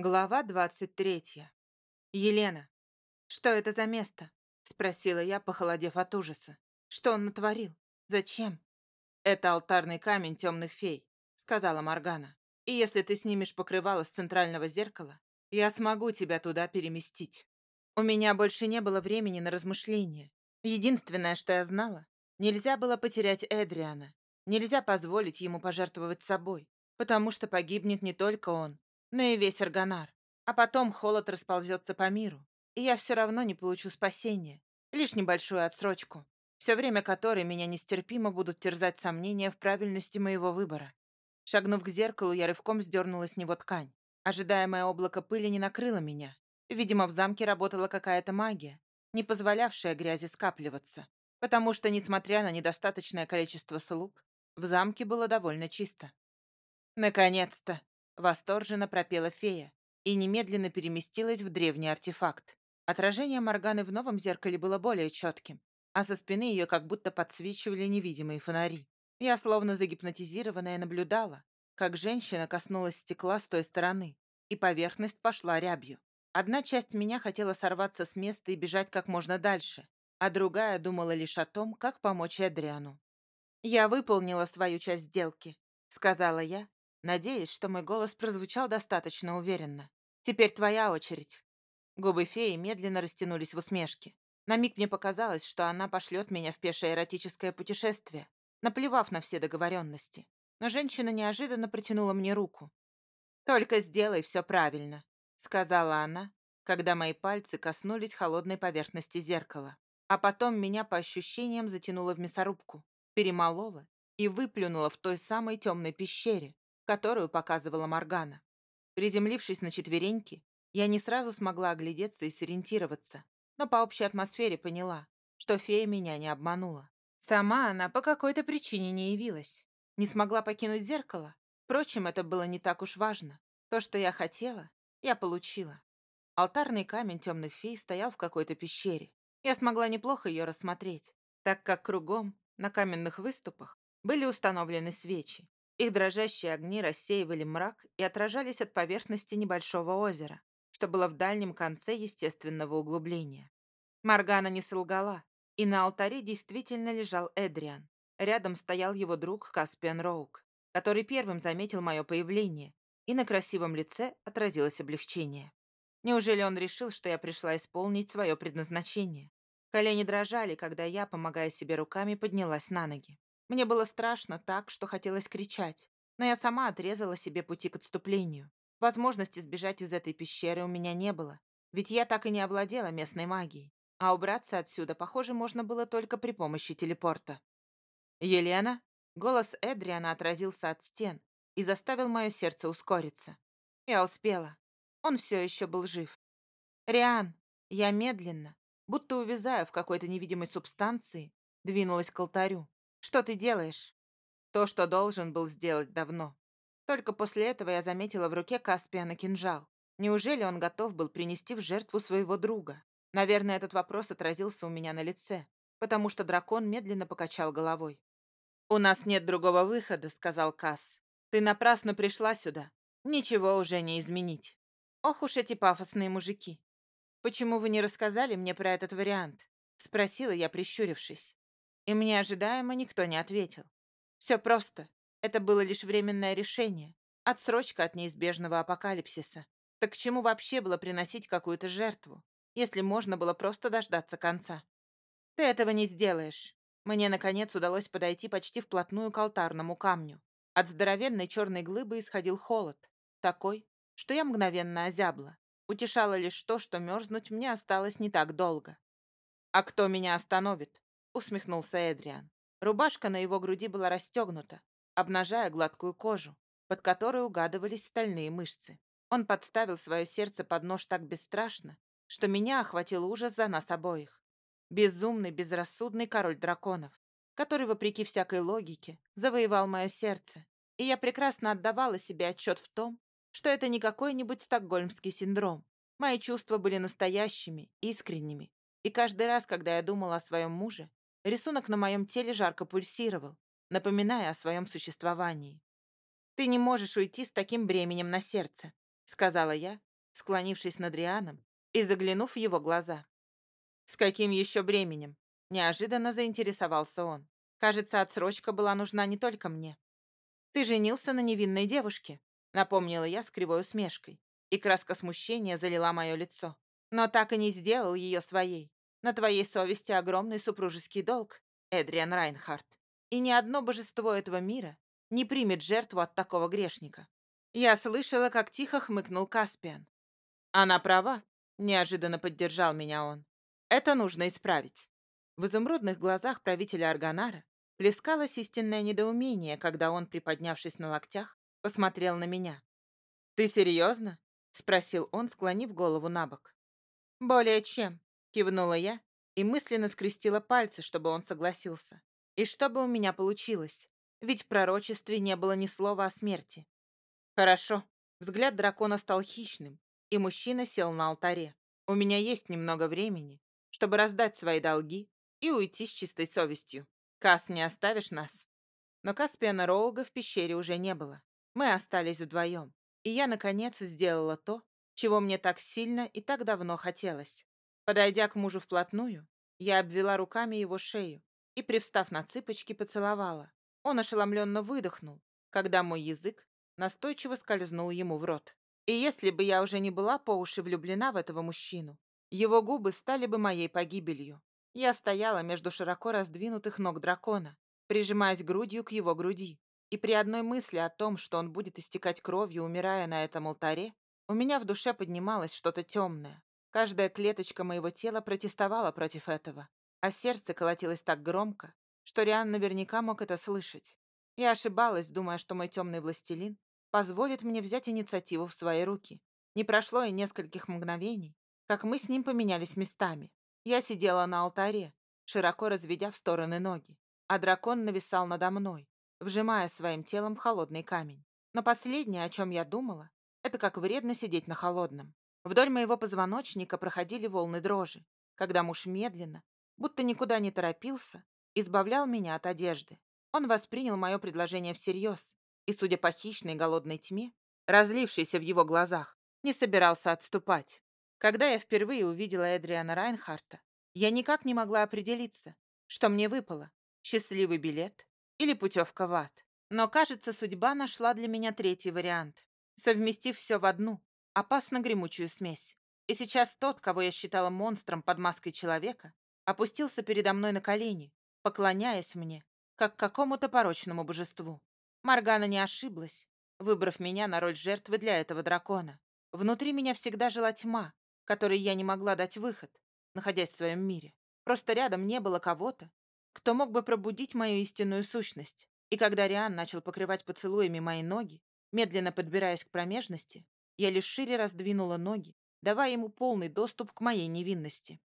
Глава двадцать третья. Елена. «Что это за место?» — спросила я, похолодев от ужаса. «Что он натворил? Зачем?» «Это алтарный камень темных фей», — сказала Моргана. «И если ты снимешь покрывало с центрального зеркала, я смогу тебя туда переместить». У меня больше не было времени на размышления. Единственное, что я знала, нельзя было потерять Эдриана. Нельзя позволить ему пожертвовать собой, потому что погибнет не только он, но и весь Аргонар. А потом холод расползется по миру, и я все равно не получу спасения, лишь небольшую отсрочку, все время которой меня нестерпимо будут терзать сомнения в правильности моего выбора. Шагнув к зеркалу, я рывком сдернула с него ткань. Ожидаемое облако пыли не накрыло меня. Видимо, в замке работала какая-то магия, не позволявшая грязи скапливаться. Потому что, несмотря на недостаточное количество слуг, в замке было довольно чисто. Наконец-то! Восторженно пропела фея и немедленно переместилась в древний артефакт. Отражение Морганы в новом зеркале было более четким, а со спины ее как будто подсвечивали невидимые фонари. Я, словно загипнотизированная, наблюдала, как женщина коснулась стекла с той стороны, и поверхность пошла рябью. Одна часть меня хотела сорваться с места и бежать как можно дальше, а другая думала лишь о том, как помочь Эдриану. «Я выполнила свою часть сделки», — сказала я, надеясь, что мой голос прозвучал достаточно уверенно. «Теперь твоя очередь». Губы феи медленно растянулись в усмешке. На миг мне показалось, что она пошлет меня в пешее эротическое путешествие, наплевав на все договоренности. Но женщина неожиданно протянула мне руку. «Только сделай все правильно», — сказала она, когда мои пальцы коснулись холодной поверхности зеркала. А потом меня по ощущениям затянуло в мясорубку, перемолола и выплюнула в той самой темной пещере, которую показывала Моргана. Приземлившись на четвереньки, я не сразу смогла оглядеться и сориентироваться, но по общей атмосфере поняла, что фея меня не обманула. Сама она по какой-то причине не явилась. Не смогла покинуть зеркало. Впрочем, это было не так уж важно. То, что я хотела, я получила. Алтарный камень темных фей стоял в какой-то пещере. Я смогла неплохо ее рассмотреть, так как кругом, на каменных выступах, были установлены свечи, их дрожащие огни рассеивали мрак и отражались от поверхности небольшого озера, что было в дальнем конце естественного углубления. Маргана не солгала, и на алтаре действительно лежал Эдриан. Рядом стоял его друг Каспиан Роук, который первым заметил мое появление, и на красивом лице отразилось облегчение. Неужели он решил, что я пришла исполнить свое предназначение? Колени дрожали, когда я, помогая себе руками, поднялась на ноги. Мне было страшно так, что хотелось кричать, но я сама отрезала себе пути к отступлению. Возможности сбежать из этой пещеры у меня не было, ведь я так и не овладела местной магией, а убраться отсюда, похоже, можно было только при помощи телепорта. «Елена?» Голос Эдриана отразился от стен и заставил мое сердце ускориться. Я успела. Он все еще был жив. «Риан!» Я медленно, будто увязая в какой-то невидимой субстанции, двинулась к алтарю. Что ты делаешь? То, что должен был сделать давно. Только после этого я заметила в руке Каспиана кинжал. Неужели он готов был принести в жертву своего друга? Наверное, этот вопрос отразился у меня на лице, потому что дракон медленно покачал головой. «У нас нет другого выхода», — сказал Кас. «Ты напрасно пришла сюда. Ничего уже не изменить». «Ох уж эти пафосные мужики!» «Почему вы не рассказали мне про этот вариант?» — спросила я, прищурившись и мне ожидаемо никто не ответил. Все просто. Это было лишь временное решение, отсрочка от неизбежного апокалипсиса. Так к чему вообще было приносить какую-то жертву, если можно было просто дождаться конца? Ты этого не сделаешь. Мне, наконец, удалось подойти почти вплотную к алтарному камню. От здоровенной черной глыбы исходил холод. Такой, что я мгновенно озябла. Утешало лишь то, что мерзнуть мне осталось не так долго. А кто меня остановит? Усмехнулся Эдриан. Рубашка на его груди была расстегнута, обнажая гладкую кожу, под которой угадывались стальные мышцы. Он подставил свое сердце под нож так бесстрашно, что меня охватил ужас за нас обоих. Безумный, безрассудный король драконов, который, вопреки всякой логике, завоевал мое сердце. И я прекрасно отдавала себе отчет в том, что это не какой-нибудь стокгольмский синдром. Мои чувства были настоящими, искренними. И каждый раз, когда я думала о своем муже, Рисунок на моем теле жарко пульсировал, напоминая о своем существовании. «Ты не можешь уйти с таким бременем на сердце», — сказала я, склонившись над Рианом и заглянув в его глаза. «С каким еще бременем?» — неожиданно заинтересовался он. «Кажется, отсрочка была нужна не только мне». «Ты женился на невинной девушке», — напомнила я с кривой усмешкой, и краска смущения залила мое лицо. «Но так и не сделал ее своей. На твоей совести огромный супружеский долг, Эдриан Райнхард. И ни одно божество этого мира не примет жертву от такого грешника. Я слышала, как тихо хмыкнул Каспиан. Она права, неожиданно поддержал меня он. Это нужно исправить. В изумрудных глазах правителя Арганара плескалось истинное недоумение, когда он, приподнявшись на локтях, посмотрел на меня. «Ты серьезно?» — спросил он, склонив голову на бок. «Более чем», — кивнула я и мысленно скрестила пальцы, чтобы он согласился. И чтобы у меня получилось, ведь в пророчестве не было ни слова о смерти. Хорошо. Взгляд дракона стал хищным, и мужчина сел на алтаре. У меня есть немного времени, чтобы раздать свои долги и уйти с чистой совестью. Кас, не оставишь нас? Но Каспиана Роуга в пещере уже не было. Мы остались вдвоем. И я, наконец, сделала то, чего мне так сильно и так давно хотелось. Подойдя к мужу вплотную, я обвела руками его шею и, привстав на цыпочки, поцеловала. Он ошеломленно выдохнул, когда мой язык настойчиво скользнул ему в рот. И если бы я уже не была по уши влюблена в этого мужчину, его губы стали бы моей погибелью. Я стояла между широко раздвинутых ног дракона, прижимаясь грудью к его груди. И при одной мысли о том, что он будет истекать кровью, умирая на этом алтаре, у меня в душе поднималось что-то темное. Каждая клеточка моего тела протестовала против этого, а сердце колотилось так громко, что Риан наверняка мог это слышать. Я ошибалась, думая, что мой темный властелин позволит мне взять инициативу в свои руки. Не прошло и нескольких мгновений, как мы с ним поменялись местами. Я сидела на алтаре, широко разведя в стороны ноги, а дракон нависал надо мной, вжимая своим телом холодный камень. Но последнее, о чем я думала, это как вредно сидеть на холодном. Вдоль моего позвоночника проходили волны дрожи, когда муж медленно, будто никуда не торопился, избавлял меня от одежды. Он воспринял мое предложение всерьез, и, судя по хищной голодной тьме, разлившейся в его глазах, не собирался отступать. Когда я впервые увидела Эдриана Райнхарта, я никак не могла определиться, что мне выпало – счастливый билет или путевка в ад. Но, кажется, судьба нашла для меня третий вариант, совместив все в одну, опасно гремучую смесь. И сейчас тот, кого я считала монстром под маской человека, опустился передо мной на колени, поклоняясь мне, как какому-то порочному божеству. Маргана не ошиблась, выбрав меня на роль жертвы для этого дракона. Внутри меня всегда жила тьма, которой я не могла дать выход, находясь в своем мире. Просто рядом не было кого-то, кто мог бы пробудить мою истинную сущность. И когда Риан начал покрывать поцелуями мои ноги, медленно подбираясь к промежности, я лишь шире раздвинула ноги, давая ему полный доступ к моей невинности.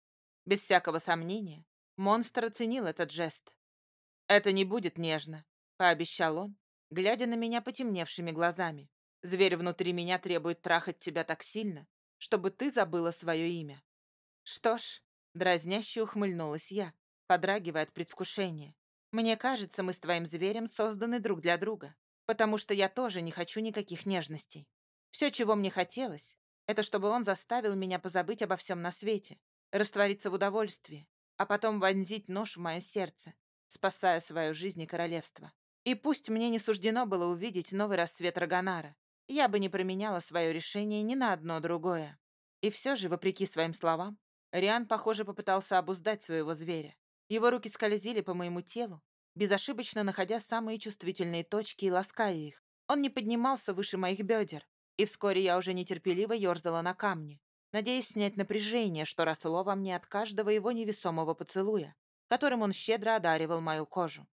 Без всякого сомнения, монстр оценил этот жест. «Это не будет нежно», — пообещал он, глядя на меня потемневшими глазами. «Зверь внутри меня требует трахать тебя так сильно, чтобы ты забыла свое имя». «Что ж», — дразняще ухмыльнулась я, подрагивая от предвкушения. «Мне кажется, мы с твоим зверем созданы друг для друга, потому что я тоже не хочу никаких нежностей. Все, чего мне хотелось, это чтобы он заставил меня позабыть обо всем на свете, раствориться в удовольствии, а потом вонзить нож в мое сердце, спасая свою жизнь и королевство. И пусть мне не суждено было увидеть новый рассвет Рагонара, я бы не променяла свое решение ни на одно другое. И все же, вопреки своим словам, Риан, похоже, попытался обуздать своего зверя. Его руки скользили по моему телу, безошибочно находя самые чувствительные точки и лаская их. Он не поднимался выше моих бедер, и вскоре я уже нетерпеливо ерзала на камне, надеясь снять напряжение, что росло во мне от каждого его невесомого поцелуя, которым он щедро одаривал мою кожу.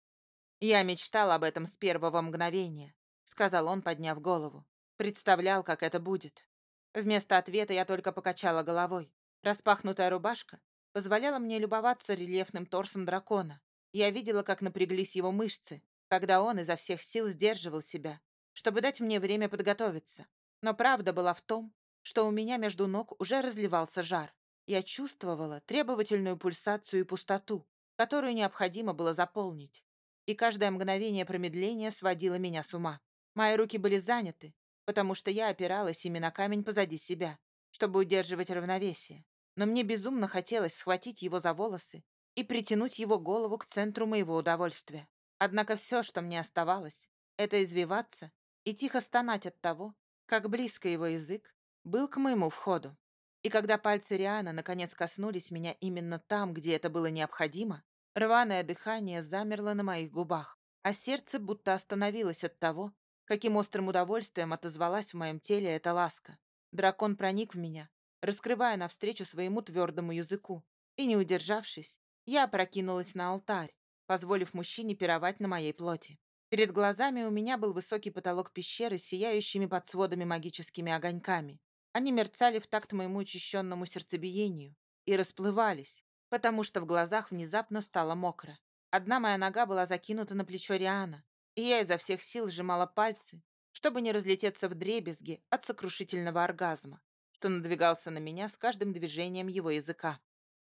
«Я мечтал об этом с первого мгновения», — сказал он, подняв голову. Представлял, как это будет. Вместо ответа я только покачала головой. Распахнутая рубашка позволяла мне любоваться рельефным торсом дракона. Я видела, как напряглись его мышцы, когда он изо всех сил сдерживал себя, чтобы дать мне время подготовиться. Но правда была в том, что у меня между ног уже разливался жар. Я чувствовала требовательную пульсацию и пустоту, которую необходимо было заполнить. И каждое мгновение промедления сводило меня с ума. Мои руки были заняты, потому что я опиралась ими на камень позади себя, чтобы удерживать равновесие. Но мне безумно хотелось схватить его за волосы и притянуть его голову к центру моего удовольствия. Однако все, что мне оставалось, это извиваться и тихо стонать от того, как близко его язык был к моему входу. И когда пальцы Риана наконец коснулись меня именно там, где это было необходимо, рваное дыхание замерло на моих губах, а сердце будто остановилось от того, каким острым удовольствием отозвалась в моем теле эта ласка. Дракон проник в меня, раскрывая навстречу своему твердому языку, и, не удержавшись, я опрокинулась на алтарь, позволив мужчине пировать на моей плоти. Перед глазами у меня был высокий потолок пещеры с сияющими под сводами магическими огоньками. Они мерцали в такт моему учащенному сердцебиению и расплывались, потому что в глазах внезапно стало мокро. Одна моя нога была закинута на плечо Риана, и я изо всех сил сжимала пальцы, чтобы не разлететься в дребезги от сокрушительного оргазма, что надвигался на меня с каждым движением его языка.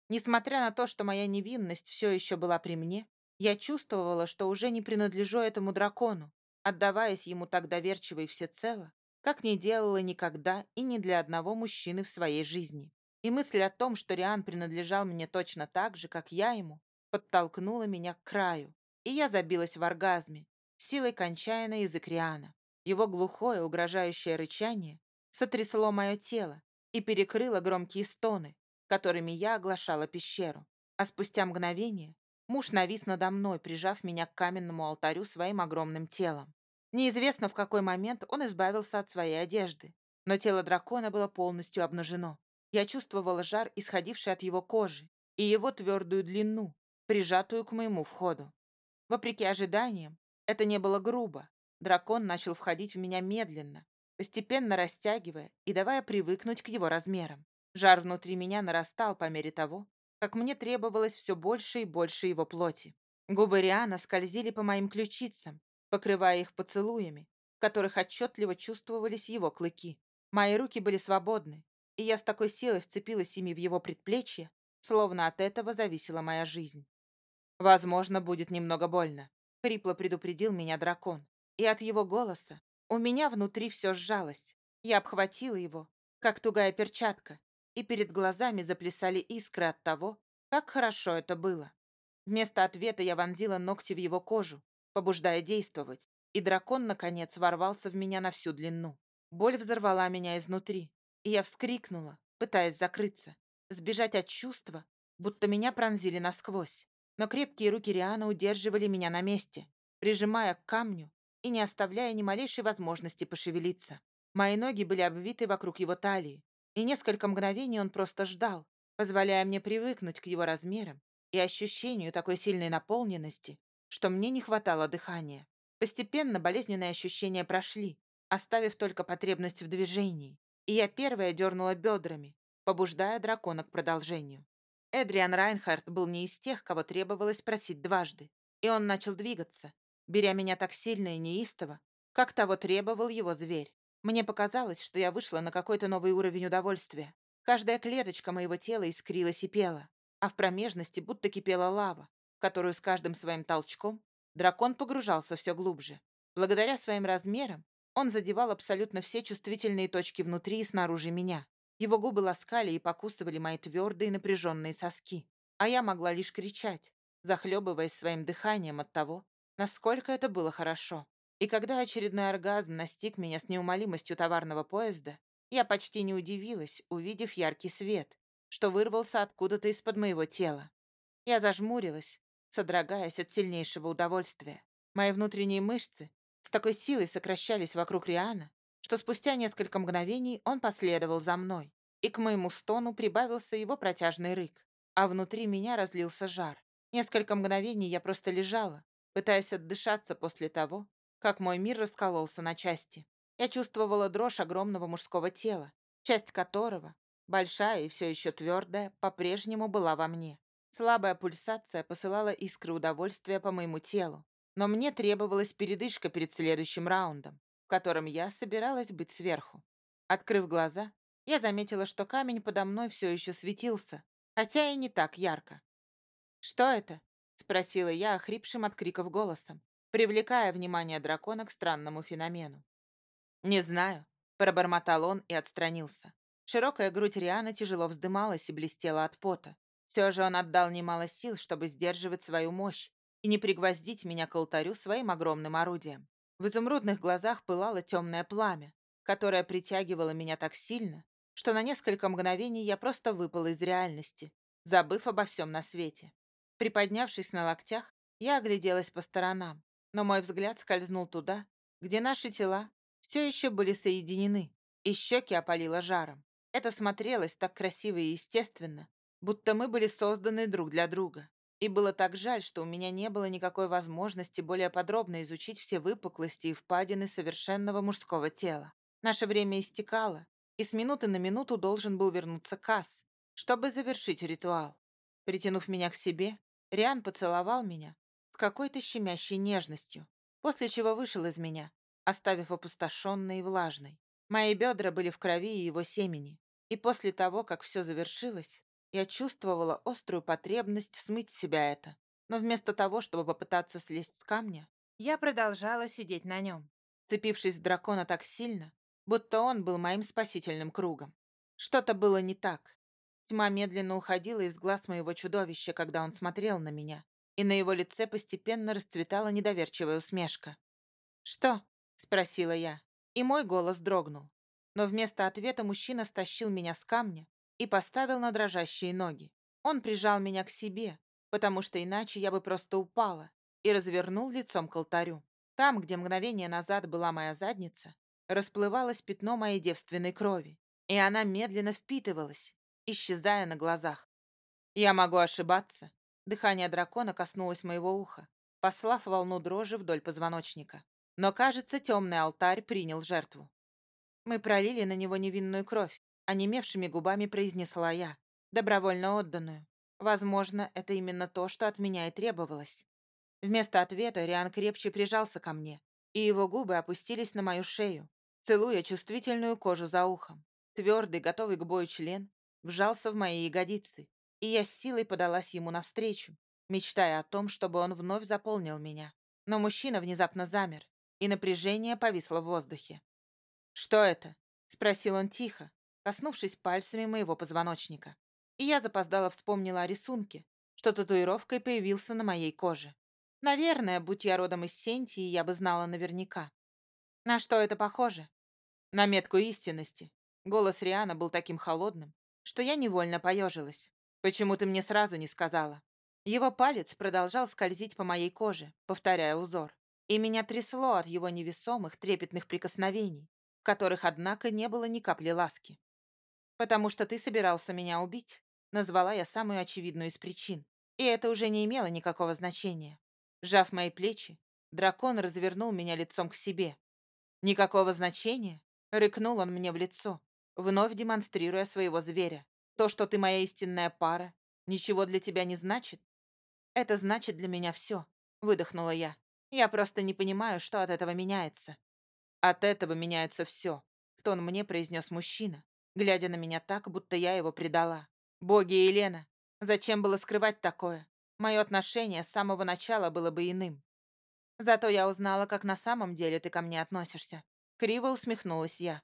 Несмотря на то, что моя невинность все еще была при мне, я чувствовала, что уже не принадлежу этому дракону, отдаваясь ему так доверчиво и всецело, как не делала никогда и ни для одного мужчины в своей жизни. И мысль о том, что Риан принадлежал мне точно так же, как я ему, подтолкнула меня к краю, и я забилась в оргазме, силой кончая на язык Риана. Его глухое, угрожающее рычание сотрясло мое тело и перекрыло громкие стоны, которыми я оглашала пещеру. А спустя мгновение Муж навис надо мной, прижав меня к каменному алтарю своим огромным телом. Неизвестно, в какой момент он избавился от своей одежды, но тело дракона было полностью обнажено. Я чувствовала жар, исходивший от его кожи, и его твердую длину, прижатую к моему входу. Вопреки ожиданиям, это не было грубо. Дракон начал входить в меня медленно, постепенно растягивая и давая привыкнуть к его размерам. Жар внутри меня нарастал по мере того, как мне требовалось все больше и больше его плоти. Губы Риана скользили по моим ключицам, покрывая их поцелуями, в которых отчетливо чувствовались его клыки. Мои руки были свободны, и я с такой силой вцепилась ими в его предплечье, словно от этого зависела моя жизнь. «Возможно, будет немного больно», — хрипло предупредил меня дракон. И от его голоса у меня внутри все сжалось. Я обхватила его, как тугая перчатка, и перед глазами заплясали искры от того, как хорошо это было. Вместо ответа я вонзила ногти в его кожу, побуждая действовать, и дракон, наконец, ворвался в меня на всю длину. Боль взорвала меня изнутри, и я вскрикнула, пытаясь закрыться, сбежать от чувства, будто меня пронзили насквозь. Но крепкие руки Риана удерживали меня на месте, прижимая к камню и не оставляя ни малейшей возможности пошевелиться. Мои ноги были обвиты вокруг его талии, и несколько мгновений он просто ждал, позволяя мне привыкнуть к его размерам и ощущению такой сильной наполненности, что мне не хватало дыхания. Постепенно болезненные ощущения прошли, оставив только потребность в движении, и я первая дернула бедрами, побуждая дракона к продолжению. Эдриан Райнхард был не из тех, кого требовалось просить дважды, и он начал двигаться, беря меня так сильно и неистово, как того требовал его зверь. Мне показалось, что я вышла на какой-то новый уровень удовольствия. Каждая клеточка моего тела искрилась и пела, а в промежности будто кипела лава, которую с каждым своим толчком дракон погружался все глубже. Благодаря своим размерам он задевал абсолютно все чувствительные точки внутри и снаружи меня. Его губы ласкали и покусывали мои твердые напряженные соски, а я могла лишь кричать, захлебываясь своим дыханием от того, насколько это было хорошо. И когда очередной оргазм настиг меня с неумолимостью товарного поезда, я почти не удивилась, увидев яркий свет, что вырвался откуда-то из-под моего тела. Я зажмурилась, содрогаясь от сильнейшего удовольствия. Мои внутренние мышцы с такой силой сокращались вокруг Риана, что спустя несколько мгновений он последовал за мной, и к моему стону прибавился его протяжный рык, а внутри меня разлился жар. Несколько мгновений я просто лежала, пытаясь отдышаться после того, как мой мир раскололся на части. Я чувствовала дрожь огромного мужского тела, часть которого, большая и все еще твердая, по-прежнему была во мне. Слабая пульсация посылала искры удовольствия по моему телу, но мне требовалась передышка перед следующим раундом, в котором я собиралась быть сверху. Открыв глаза, я заметила, что камень подо мной все еще светился, хотя и не так ярко. «Что это?» — спросила я охрипшим от криков голосом, привлекая внимание дракона к странному феномену. «Не знаю», — пробормотал он и отстранился. Широкая грудь Риана тяжело вздымалась и блестела от пота. Все же он отдал немало сил, чтобы сдерживать свою мощь и не пригвоздить меня к алтарю своим огромным орудием. В изумрудных глазах пылало темное пламя, которое притягивало меня так сильно, что на несколько мгновений я просто выпала из реальности, забыв обо всем на свете. Приподнявшись на локтях, я огляделась по сторонам, но мой взгляд скользнул туда, где наши тела все еще были соединены, и щеки опалило жаром. Это смотрелось так красиво и естественно, будто мы были созданы друг для друга. И было так жаль, что у меня не было никакой возможности более подробно изучить все выпуклости и впадины совершенного мужского тела. Наше время истекало, и с минуты на минуту должен был вернуться Касс, чтобы завершить ритуал. Притянув меня к себе, Риан поцеловал меня с какой-то щемящей нежностью, после чего вышел из меня, оставив опустошенной и влажной. Мои бедра были в крови и его семени, и после того, как все завершилось, я чувствовала острую потребность смыть себя это. Но вместо того, чтобы попытаться слезть с камня, я продолжала сидеть на нем, цепившись в дракона так сильно, будто он был моим спасительным кругом. Что-то было не так. Тьма медленно уходила из глаз моего чудовища, когда он смотрел на меня, и на его лице постепенно расцветала недоверчивая усмешка. «Что?» — спросила я, и мой голос дрогнул. Но вместо ответа мужчина стащил меня с камня и поставил на дрожащие ноги. Он прижал меня к себе, потому что иначе я бы просто упала, и развернул лицом к алтарю. Там, где мгновение назад была моя задница, расплывалось пятно моей девственной крови, и она медленно впитывалась, исчезая на глазах. Я могу ошибаться. Дыхание дракона коснулось моего уха, послав волну дрожи вдоль позвоночника. Но, кажется, темный алтарь принял жертву. Мы пролили на него невинную кровь, онемевшими губами произнесла я, добровольно отданную. Возможно, это именно то, что от меня и требовалось. Вместо ответа Риан крепче прижался ко мне, и его губы опустились на мою шею, целуя чувствительную кожу за ухом. Твердый, готовый к бою член вжался в мои ягодицы, и я с силой подалась ему навстречу, мечтая о том, чтобы он вновь заполнил меня. Но мужчина внезапно замер, и напряжение повисло в воздухе. «Что это?» — спросил он тихо, коснувшись пальцами моего позвоночника. И я запоздала вспомнила о рисунке, что татуировкой появился на моей коже. Наверное, будь я родом из Сентии, я бы знала наверняка. На что это похоже? На метку истинности. Голос Риана был таким холодным, что я невольно поежилась. Почему ты мне сразу не сказала? Его палец продолжал скользить по моей коже, повторяя узор. И меня трясло от его невесомых, трепетных прикосновений, в которых, однако, не было ни капли ласки. «Потому что ты собирался меня убить», — назвала я самую очевидную из причин. И это уже не имело никакого значения. Сжав мои плечи, дракон развернул меня лицом к себе. «Никакого значения?» — рыкнул он мне в лицо, вновь демонстрируя своего зверя. «То, что ты моя истинная пара, ничего для тебя не значит?» «Это значит для меня все», — выдохнула я. «Я просто не понимаю, что от этого меняется». «От этого меняется все», — тон мне произнес мужчина, глядя на меня так, будто я его предала. «Боги, Елена, зачем было скрывать такое? Мое отношение с самого начала было бы иным. Зато я узнала, как на самом деле ты ко мне относишься». Криво усмехнулась я.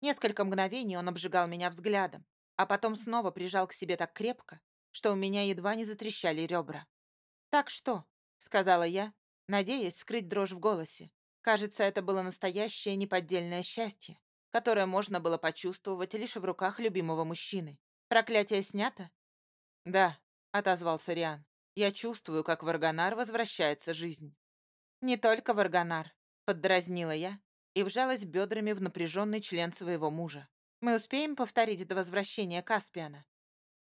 Несколько мгновений он обжигал меня взглядом, а потом снова прижал к себе так крепко, что у меня едва не затрещали ребра. «Так что?» — сказала я, надеясь скрыть дрожь в голосе. Кажется, это было настоящее неподдельное счастье которое можно было почувствовать лишь в руках любимого мужчины. «Проклятие снято?» «Да», — отозвался Риан. «Я чувствую, как в Аргонар возвращается жизнь». «Не только в Аргонар», — поддразнила я и вжалась бедрами в напряженный член своего мужа. «Мы успеем повторить до возвращения Каспиана?»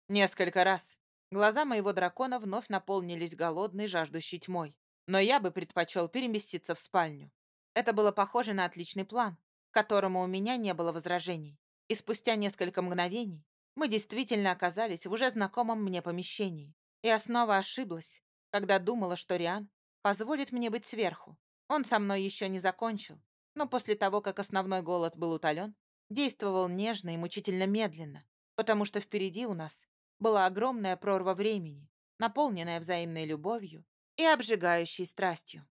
«Несколько раз». Глаза моего дракона вновь наполнились голодной, жаждущей тьмой. Но я бы предпочел переместиться в спальню. Это было похоже на отличный план, которому у меня не было возражений. И спустя несколько мгновений мы действительно оказались в уже знакомом мне помещении. Я снова ошиблась, когда думала, что Риан позволит мне быть сверху. Он со мной еще не закончил, но после того, как основной голод был утолен, действовал нежно и мучительно медленно, потому что впереди у нас была огромная прорва времени, наполненная взаимной любовью и обжигающей страстью.